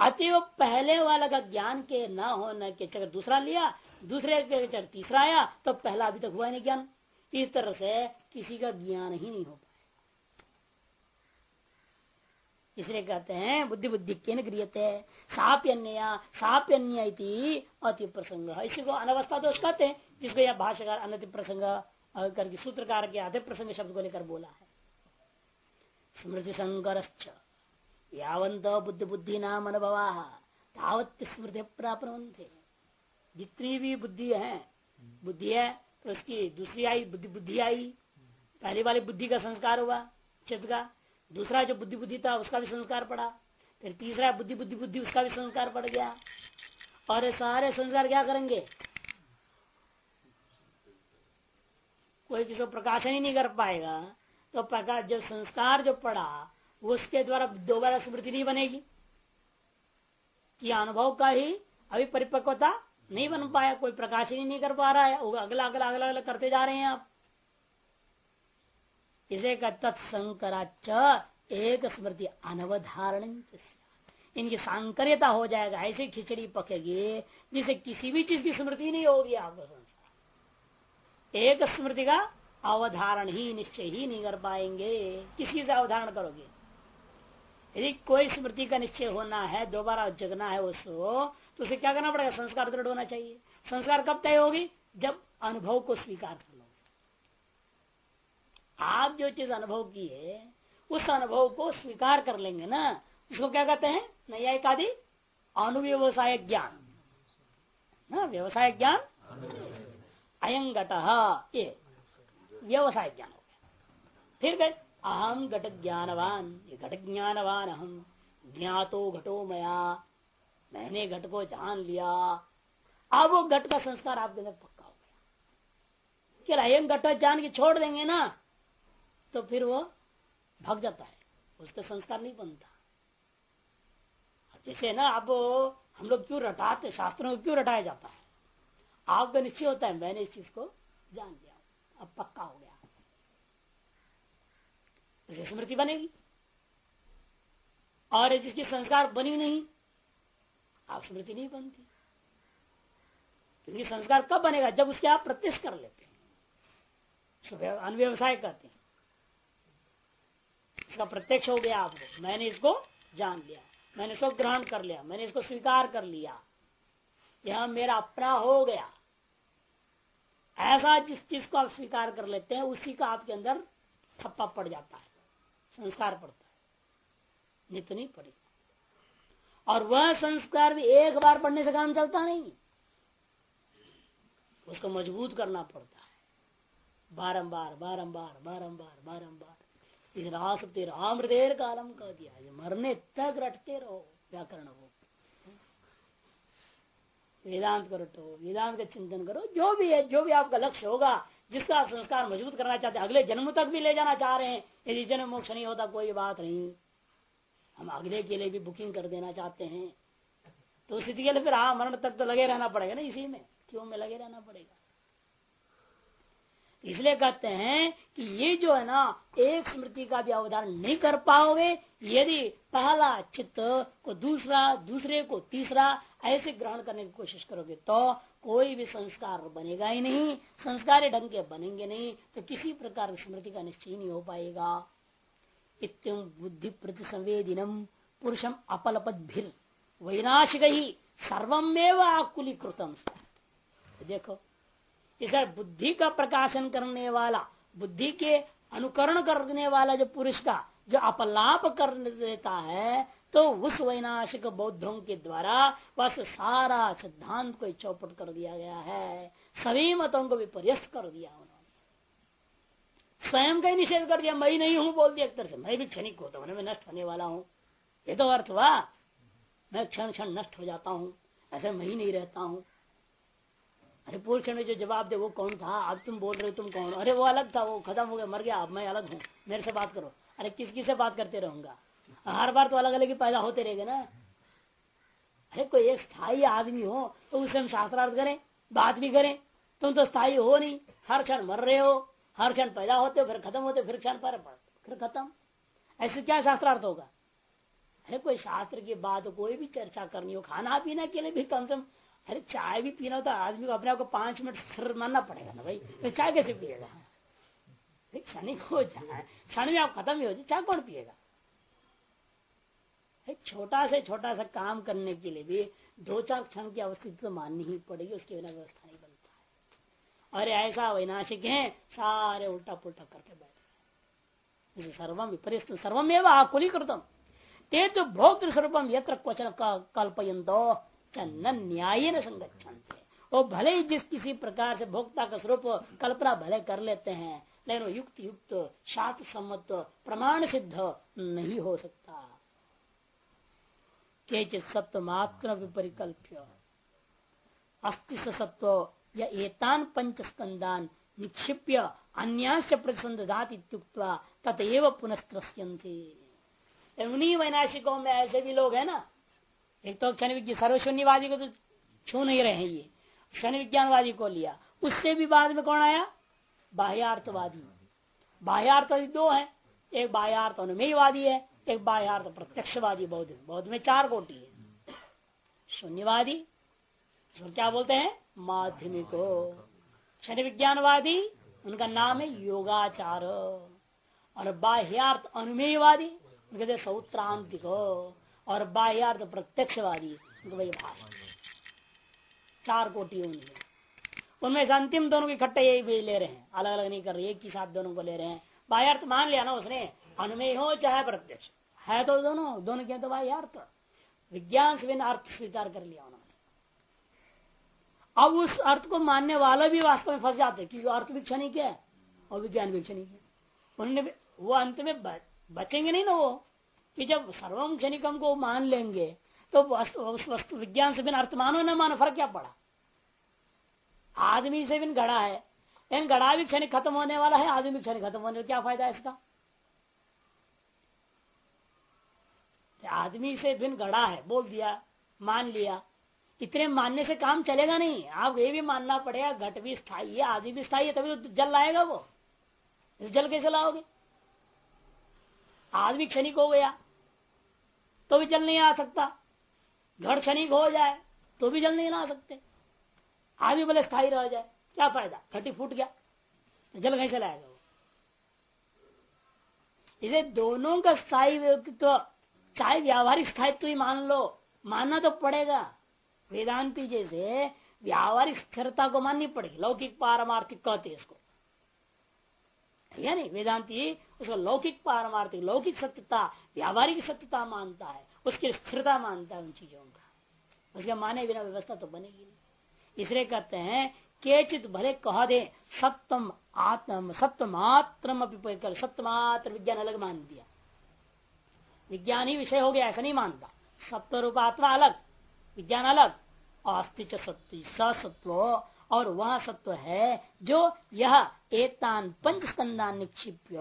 अतएव पहले वाला का ज्ञान के न होने के चक्कर दूसरा लिया, दूसरे के चक्कर तीसरा आया तो पहला अभी तक हुआ नहीं ज्ञान। इस तरह से किसी का ज्ञान ही नहीं हो पाया। इसलिए कहते हैं बुद्धि बुद्धि के गृहते साप्यन्य साप्यन्य अति प्रसंग इसी को अनवस्था दोष कहते हैं, जिसको यह भाषाकार अनति प्रसंग करके सूत्रकार के आधे प्रसंग शब्द को लेकर बोला है। स्मृति संकर यावंत बुद्धि बुद्धि नाम अनुभव। तावत स्मृति प्राप्त जितनी भी बुद्धि है। बुद्धि है तो उसकी दूसरी आई बुद्धि बुद्धि आई। पहली वाली बुद्धि का संस्कार हुआ चित्त का। दूसरा जो बुद्धि बुद्धि था, उसका भी संस्कार पड़ा। फिर तीसरा बुद्धि बुद्धि बुद्धि, उसका भी संस्कार पड़ गया। और सारे संस्कार क्या करेंगे? कोई किसी को प्रकाशन ही नहीं कर पाएगा। तो प्रकाश जो संस्कार जो पड़ा उसके द्वारा दोबारा स्मृति नहीं बनेगी। कि अनुभव का ही अभी परिपक्वता नहीं बन पाया, कोई प्रकाश ही नहीं कर पा रहा है। अगला अगला अगला अगला करते जा रहे हैं आप। इसे का तत्संकराच एक स्मृति अनवधारण इनकी सांकर्यता हो जाएगा, ऐसे खिचड़ी पकेगी, जिसे किसी भी चीज़ की स्मृति नहीं होगी आपको संसार। एक स्मृति का अवधारण ही निश्चय ही नहीं कर पाएँगे। किसी से अवधारण करोगे? यदि कोई स्मृति का निश्चय होना है, दोबारा जगना है उसको तो उसे क्या करना पड़ेगा? संस्कार दृढ़ होना चाहिए। संस्कार कब तय होगी? जब अनुभव को स्वीकार कर लो। आप जो चीज़ अनुभव किए, उस अनुभव को स्वीकार कर लेंगे ना, उसको क्या कहते हैं? न्यायिक आदि अनुव्यवसाय ज्ञान। ना, व्यवसाय ज्ञान? अयंगट ये, व्यवसाय ज्ञान हो गया। फिर गए। अहम घट ज्ञानवान ये घट ज्ञानवान अहम ज्ञातो घटो मया, मैंने घट को जान लिया। अब वो घट का संस्कार आपके अंदर पक्का हो गया। क्या एक घट जान के छोड़ देंगे ना तो फिर वो भाग जाता है। उसका संस्कार नहीं बनता। जैसे ना, अब हम लोग क्यों रटाते, शास्त्रों को क्यों रटाया जाता है? आपका निश्चय होता है, मैंने इस चीज़ को जान लिया, अब पक्का हो गया। उसे स्मृति बनेगी। और जिसकी संस्कार बनी नहीं, आप स्मृति नहीं बनती। क्योंकि संस्कार कब बनेगा? जब उसके आप प्रत्यक्ष कर लेते हैं। अनव्यवसाय कहते हैं। इसका प्रत्यक्ष हो गया आपको मैंने इसको जान लिया। मैंने इसको ग्रहण कर लिया। मैंने इसको स्वीकार कर लिया। यह मेरा अपना हो गया। ऐसा जिस चीज़ को आप स्वीकार कर लेते हैं, उसी का आपके अंदर थप्पा पड़ जाता है। संस्कार पड़ता है। नित्य नहीं पड़ेगा और वह संस्कार भी एक बार पढ़ने से काम चलता नहीं। उसको मज़बूत करना पड़ता है। बारंबार बारंबार बारंबार बारंबार। इस रास तेरा अमृतेर कालम कह दिया। मरने तक रटते रहो, व्याकरण हो। वेदांत को रटो, वेदांत का चिंतन करो। जो भी है, जो भी आपका लक्ष्य होगा, जिसका आप संस्कार मज़बूत करना चाहते हैं, अगले जन्म तक भी ले जाना चाह रहे हैं यदि जन्म मोक्ष नहीं होता, कोई बात नहीं। हम अगले के लिए भी बुकिंग कर देना चाहते हैं। तो स्थिति के लिए फिर हाँ मरण तक तो लगे रहना पड़ेगा ना इसी में। क्यों? में लगे रहना पड़ेगा। इसलिए कहते हैं कि ये जो है ना, एक स्मृति का भी अवधारण नहीं कर पाओगे। यदि पहला चित्त को दूसरा, दूसरे को तीसरा ऐसे ग्रहण करने की कोशिश करोगे तो कोई भी संस्कार बनेगा ही नहीं। संस्कार ढंग के बनेंगे नहीं तो किसी प्रकार की स्मृति का निश्चय नहीं हो पाएगा। इतम बुद्धि प्रति संवेदिनम पुरुषम अपलपद भीर वैनाशिक ही सर्वमेव आकुलीकृतम। देखो। इस बुद्धि का प्रकाशन करने वाला, बुद्धि के अनुकरण करने वाला जो पुरुष का, जो अपलाप कर देता है तो उस वैनाशिक बौद्धों के द्वारा बस सारा सिद्धांत को चौपट कर दिया गया है। सभी मतों को विपर्यस्त कर दिया उन्होंने। स्वयं का ही निषेध कर दिया, मैं नहीं हूँ, बोल दिया एक तरह से। मैं भी क्षणिक होता हूँ, मैं नष्ट होने वाला हूँ। ये तो अर्थ हुआ, मैं क्षण क्षण नष्ट हो जाता हूँ, ऐसे मैं ही नहीं रहता हूँ। अरे पूर्व में जो जवाब दे, वो कौन था? अब तुम बोल रहे हो तुम कौन अरे वो अलग था, वो खत्म हो गया, मर गया। अब मैं अलग हूँ। मेरे से बात करो। अरे किस किस से बात करते रहूँगा? हर बार तो अलग अलग ही पैदा होते रहेंगे ना। अरे कोई एक स्थायी आदमी हो तो उससे हम शास्त्रार्थ करें, बात भी करें। तुम तो स्थायी हो नहीं। हर क्षण मर रहे हो, हर क्षण पैदा होते हो, फिर खत्म होते फिर क्षण पर, फिर खत्म। ऐसे क्या शास्त्रार्थ होगा? अरे कोई शास्त्र की बात, कोई भी चर्चा करनी हो खाना पीना के लिए भी कम से कम अरे चाय भी पीना होता आदमी को अपने आप को पाँच मिनट सर मानना पड़ेगा ना भाई। तो चाय कैसे पिएगा? क्षण हो जाए। क्षण में आप खत्म ही हो जाए, चाय कौन पिएगा? छोटा से छोटा सा काम करने के लिए भी दो चार क्षण की अवस्थिति तो माननी ही पड़ेगी, उसके बिना व्यवस्था नहीं बनता है। और ऐसा वैनाशिक है, सारे उल्टा पुल्टा करके बैठ बैठे सर्वम विपरीत सर्वम एवं आकुलीकृतम। ते तो भोक्तृ स्वरूपम यत्र क्वचन कल्पयंतो न न्याय न संगत वो भले ही जिस किसी प्रकार से भोक्ता का स्वरूप कल्पना भले कर लेते हैं, लेकिन वो युक्त युक्त शास्त्र सम्मत प्रमाण सिद्ध नहीं हो सकता। के सत्व मात्र विपरिकल्प्य। अस्तित्व सत्व या एतान पंच स्कंदान निक्षिप्य अन्याश्च प्रतिसंधात ततएव पुनस्त्रस्यंते उन्हीं वैनाशिकों में ऐसे भी लोग है ना? एक तो क्षण विज्ञान, सर्वशून्यवादी को तो छू नहीं रहे ये। क्षण विज्ञानवादी को लिया। उससे भी बाद में कौन आया? बाह्यार्थवादी। बाह्यार्थवादी दो है। एक बाह्यार्थ अनुमेयवादी है, एक बाह्यार्थ प्रत्यक्षवादी बौद्ध। बौद्ध में चार कोटि है। शून्यवादी क्या बोलते हैं? माध्यमिक। क्षण विज्ञानवादी, उनका नाम है योगाचार और बाह्यार्थ अनुमेयवादी, उनके सौत्रांतिक। और बाह्यार्थ प्रत्यक्षवादी चार कोटि उनकी उनमें से अंतिम दोनों की इकट्ठे यही भी ले रहे हैं। अलग अलग नहीं कर रहे, एक ही साथ दोनों को ले रहे हैं। बाह्यार्थ मान लिया ना उसने, अनुमेय हो चाहे प्रत्यक्ष। है तो दोनों दोनों के तो बाह्यार्थ विज्ञान से बिना अर्थ स्वीकार कर लिया उन्होंने। अब उस अर्थ को मानने वाला भी वास्तव में फंस जाते क्योंकि अर्थ भी क्षणिक है और विज्ञान भी क्षणिक है। उन्होंने वो अंत में बचेंगे नहीं ना वो। कि जब सर्वम क्षणिकम को मान लेंगे तो वस्तु विज्ञान से बिना अर्थ मानो, न मानो, फ़र्क क्या पड़ा? आदमी से बिन गड़ा है। लेकिन गड़ा भी क्षणिक खत्म होने वाला है, आदमी क्षण खत्म होने, क्या फ़ायदा है इसका? आदमी से भिन्न गड़ा है, बोल दिया, मान लिया। इतने मानने से काम चलेगा नहीं। आप ये भी मानना पड़ेगा, घट भी स्थायी है, आदि भी स्थायी है, तभी तो जल लाएगा वो। जल कैसे लाओगे? आदमी क्षणिक हो गया। तो भी जल नहीं आ सकता। घट क्षणिक हो जाए तो भी जल नहीं ला सकते। आदमी बोले स्थायी रह जाए, क्या फ़ायदा? घटी फूट गया, जल कैसे लाएगा वो? इसे दोनों का स्थायी तो चाहे व्यावहारिक स्थायित्व ही मान लो, मानना तो पड़ेगा। वेदांति जैसे व्यावहारिक स्थिरता को माननी पड़ेगी। लौकिक पारमार्थिक कहते इसको। नहीं, वेदांति उसको लौकिक पारमार्थिक, लौकिक सत्यता, व्यावहारिक सत्यता मानता है, उसकी स्थिरता मानता है उन चीज़ों का। उसके माने बिना व्यवस्था तो बनेगी नहीं। इसलिए कहते हैं, केचित भले कह दे सप्तम आत्म सप्तमात्र सप्तमात्र विज्ञान अलग मान दिया। विज्ञान ही विषय हो गया, ऐसा नहीं मानता। सत्व रूप आत्मा अलग, विज्ञान अलग अस्तिच सत्य सत्व और वह सत्व है जो यह एतान पंच स्कंदा निक्षिप्य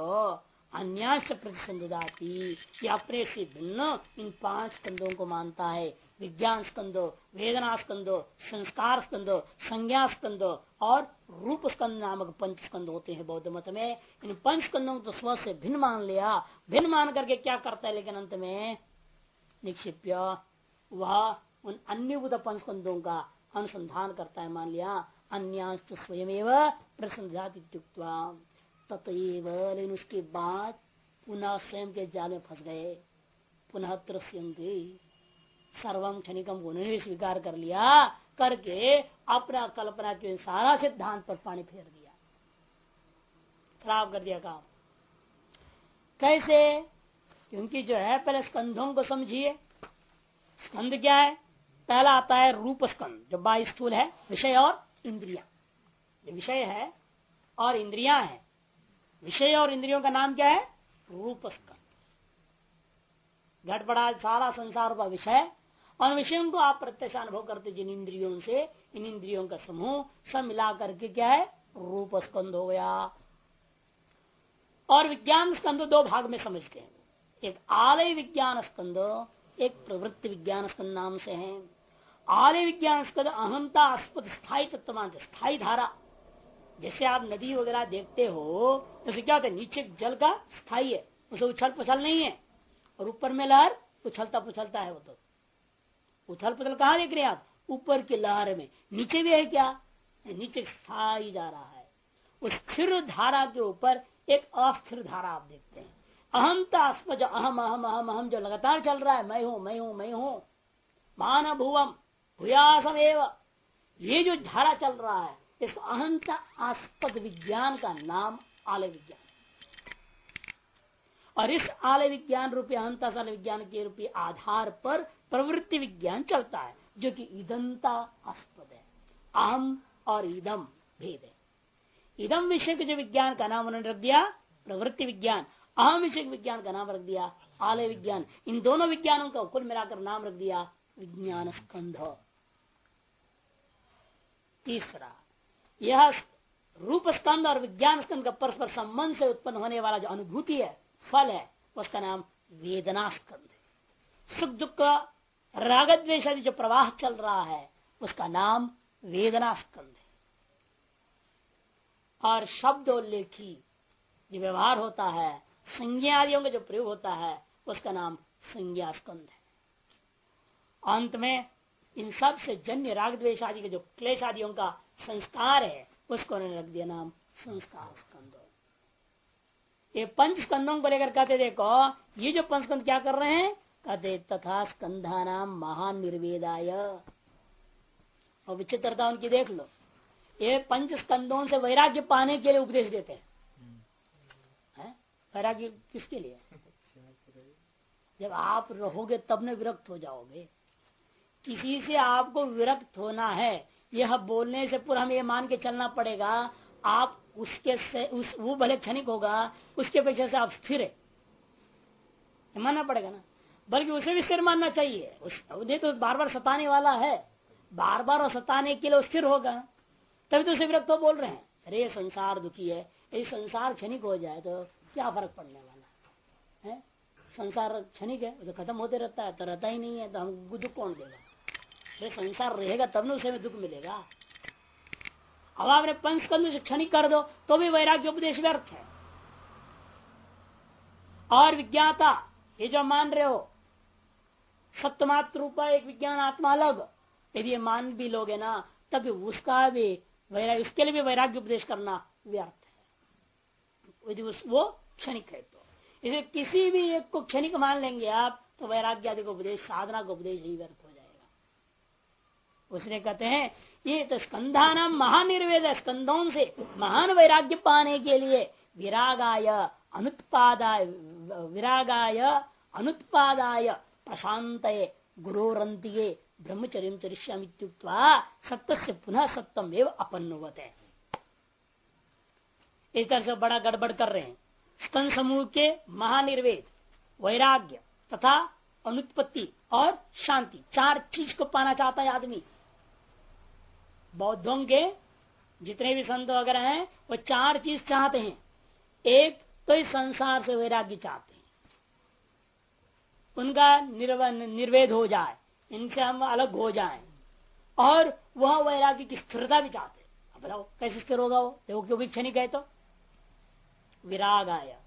अन्यास प्रतिसंधाती अपने से भिन्न इन पाँच स्कंदों को मानता है। विज्ञान स्कंदो, वेदना स्कंदो, संस्कार स्कंदो, संज्ञा स्कंदो और रूप स्कंद नामक पंच स्कंद होते हैं बौद्ध मत में। इन पंच स्कंदों को तो स्व से भिन्न मान लिया। भिन्न मान करके क्या करता है लेकिन अंत में? निक्षिप्य। वह उन अन्य पंच स्कंदों का अनुसंधान करता है, मान लिया। अन्य स्वयं प्रसंधात तत्व लेकिन उसके बाद पुनः स्वयं के जाल में फंस गए। पुनः त्रस्यंगे सर्वम क्षणिकम उन्होंने स्वीकार कर लिया, करके अपना कल्पना के सारा सिद्धांत पर पानी फेर दिया। खराब कर दिया काम। कैसे? क्योंकि जो है, पहले स्कंधों को समझिए। स्कंध क्या है? पहला आता है रूप स्कंद जो बाई स्थूल है, विषय और इंद्रिया। विषय है और इंद्रिया है। विषय और इंद्रियों का नाम क्या है? रूप घट सारा संसार का विषय। और विषयों को आप प्रत्यक्ष अनुभव करते जिन इंद्रियों से, इन इंद्रियों का समूह, सब मिला करके क्या है? रूप स्कंद हो गया। और विज्ञान स्कंद दो भाग में समझते हैं। एक आलय विज्ञान स्कंद, एक प्रवृत्ति विज्ञान स्कंद नाम से है। आलय विज्ञान अस्पद स्थायी तत्व स्थायी धारा। जैसे आप नदी वगैरह देखते हो तो क्या होता है, नीचे जल का स्थायी है, उसे उछल पुछल नहीं है। और ऊपर में लहर, उछलता पुछलता है वो तो। उथल पुथल कहा देख रहे हैं आप? ऊपर की लहर में। नीचे भी है क्या? नीचे स्थायी जा रहा है। उस स्थिर धारा के ऊपर एक अस्थिर धारा आप देखते हैं। अहमता जो अहम अहम अहम अहम जो लगातार चल रहा है, मैं हूँ मैं हूँ मैं हूँ। मान भुवम। भूयासम ये जो धारा चल रहा है, इस अहंता आस्पद विज्ञान का नाम आलय विज्ञान। और इस आलय विज्ञान रूपी अहंता साल विज्ञान के रूपी आधार पर प्रवृत्ति विज्ञान चलता है, जो कि ईदंता आस्पद है। अहम और ईदम भेद है। इदम विषय के जो विज्ञान का नाम उन्होंने रख दिया, प्रवृत्ति विज्ञान। अहम विषय विज्ञान का नाम रख दिया, आलय विज्ञान। इन दोनों विज्ञानों का कुल मिलाकर नाम रख दिया, विज्ञान स्कंध। तीसरा, यह रूप स्कंद और विज्ञान स्कंद का परस्पर संबंध से उत्पन्न होने वाला जो अनुभूति है, फल है, उसका नाम वेदना स्कंद सुख दुख का राग द्वेश जो प्रवाह चल रहा है, उसका नाम वेदना स्कंद है। और शब्द उल्लेखी जो व्यवहार होता है, संज्ञा आदियों का जो प्रयोग होता है, उसका नाम संज्ञा स्कंद है। अंत में इन सबसे जन्य राग द्वेश आदि के जो क्लेश आदियों का संस्कार है उसको उन्होंने रख दिया नाम संस्कार स्कंद। ये पंच स्कंदों को लेकर कहते देखो ये जो पंच स्कंद क्या कर रहे हैं? कहते तथा स्कंधा नाम महान निर्वेदाय और विचित्रता उनकी देख लो। ये पंच स्कंदों से वैराग्य पाने के लिए उपदेश देते हैं। है? वैराग्य किसके लिए? जब आप रहोगे तब न विरक्त हो जाओगे। किसी से आपको विरक्त होना है। यह बोलने से पूरा हमें ये मान के चलना पड़ेगा। आप उसके से, उस, वो भले क्षणिक होगा, उसके अपेक्षा से आप स्थिर है। मानना पड़ेगा ना? बल्कि उसे भी स्थिर मानना चाहिए। उस तो बार बार सताने वाला है। बार बार और सताने के लिए स्थिर होगा। तभी तो उसे विरक्त बोल रहे हैं। अरे संसार दुखी है। यदि संसार क्षणिक हो जाए तो क्या फ़र्क पड़ने वाला है? संसार क्षणिक है तो खत्म होते रहता है तो रहता ही नहीं है तो हम दुख कौन देगा? अरे संसार रहेगा, तब न उसे में दुख मिलेगा। अब आपने पंचकंद से क्षणिक कर दो तो भी वैराग्य उपदेश व्यर्थ है। और विज्ञाता, ये जो मान रहे हो, सप्तमात्र रूप एक विज्ञान आत्मा अलग। यदि ये मान भी लोगे ना, तब उसका भी वैराग्य उसके लिए भी वैराग्य उपदेश करना व्यर्थ है। यदि वो क्षणिक है तो। इसे किसी भी एक को क्षणिक मान लेंगे आप तो वैराग्य आदि को उपदेश, साधना का उपदेश ही व्यर्थ उसने कहते हैं, ये तो स्कंधा नाम महानिर्वेद स्कंधों से महान वैराग्य पाने के लिए विरागाय अनुत्पादाय विरागाय अनुत्पादाय प्रशांत गुरोरंतिये ब्रह्मचर्य चरिष्याम सत्य से पुनः सत्यम एवं अपन्नवत। है इस तरह से बड़ा गड़बड़ कर रहे हैं। स्तन समूह के महानिर्वेद, वैराग्य तथा अनुत्पत्ति और शांति, चार चीज़ को पाना चाहता है आदमी। बौद्धों के जितने भी संत वगैरह हैं, वो चार चीज़ चाहते हैं। एक तो इस संसार से वैराग्य चाहते हैं। उनका निर्वेद हो जाए, इनसे हम अलग हो जाएँ। और वह वैराग्य की स्थिरता भी चाहते हैं। बताओ, कैसे स्थिर होगा वो? देखो क्यों भी क्षणिक है तो। विराग आया।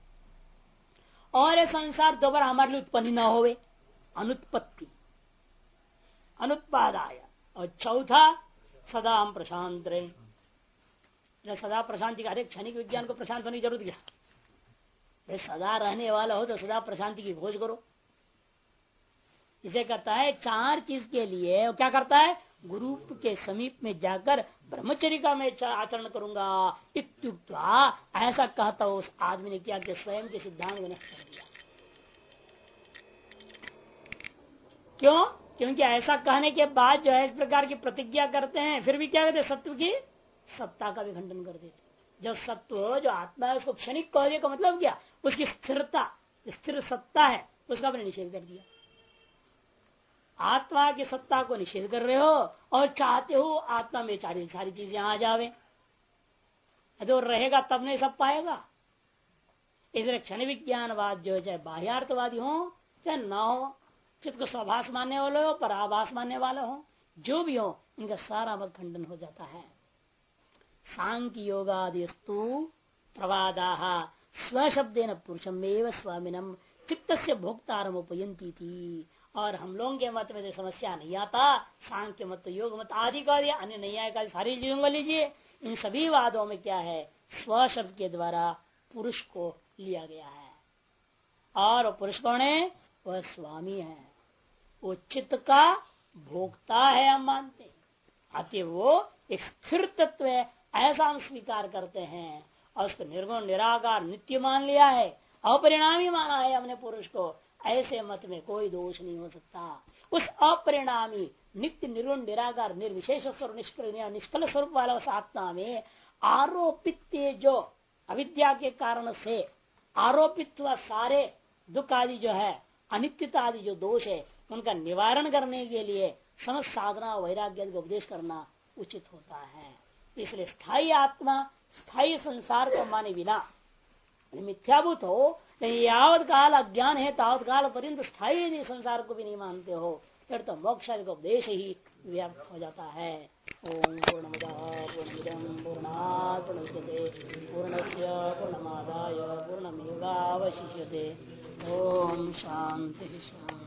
और ये संसार दोबारा हमारे लिए उत्पन्न न होवे। अनुत्पत्ति। अनुत्पाद आया। और चौथा सदा हम प्रशांत रहे सदा प्रशांति का हर क्षणिक विज्ञान को प्रशांत होने की ज़रूरत क्या? सदा रहने वाला हो तो सदा प्रशांति की खोज करो। इसे करता है चार चीज़ के लिए। वो क्या करता है? गुरु के समीप में जाकर ब्रह्मचर्य का मैं आचरण करूँगा। इत्युक्त ऐसा कहता उस आदमी ने किया कि स्वयं के सिद्धांत में नष्ट कर दिया क्यों? क्योंकि ऐसा कहने के बाद जो है इस प्रकार की प्रतिज्ञा करते हैं, फिर भी क्या कहते सत्व की सत्ता का भी खंडन कर देते जब सत्व जो आत्मा है, उसको क्षणिक कह का मतलब क्या? उसकी स्थिरता, स्थिर सत्ता है, उसका अपने निषेध कर दिया। आत्मा की सत्ता को निषेध कर रहे हो और चाहते हो आत्मा में सारी सारी चीज़ें आ जावे। जो रहेगा, तब नहीं सब पाएगा। इसलिए क्षण विज्ञानवाद जो है, चाहे बाह्यार्थवादी हो, चाहे न हो चित्त स्वभाष मानने वाले हो, पर आभास मानने वाले हो, जो भी हो, इनका सारा मत खंडन हो जाता है। सांख्य योगादिस्तु प्रवादा, स्वशब्देन पुरुषम स्वामिनम चित्त से भोक्तारम उपयंती थी और हम लोगों के मत में तो समस्या नहीं आता, सांख्य मत, योग मत, आदि का अन्य नहीं का सारी चीज़ों को लीजिए। इन सभी वादों में क्या है? स्व शब्द के द्वारा पुरुष को लिया गया है। और पुरुष कौन है? वह स्वामी है। वो चित्त का भोक्ता है हम मानते अतः वो एक स्थिर तत्व है, ऐसा हम स्वीकार करते हैं। और उसको निर्गुण, निराकार, नित्य मान लिया है, अपरिणामी माना है हमने पुरुष को। ऐसे मत में कोई दोष नहीं हो सकता। उस अपरिणामी, नित्य, निर्गुण, निराकार, निर्विशेष स्वरूप, निष्क्रिय निष्फल स्वरूप वाला उस आत्मा में आरोपित जो अविद्या के कारण से आरोपित सारे दुख आदि जो है, अनित्यता आदि जो दोष है उनका निवारण करने के लिए समस्त साधना वैराग्य का उपदेश करना उचित होता है। इसलिए स्थायी आत्मा, स्थायी संसार को माने बिना मिथ्याभूत हो यावत काल अज्ञान है तावत काल पर्यंत स्थायी संसार को भी नहीं मानते हो, फिर तो मोक्ष का उपदेश ही व्याप्त हो जाता है। ओम पूर्ण पूर्णमिदम पूर्णात् पूर्णस्य पूर्णमादाय ओम शांति शांति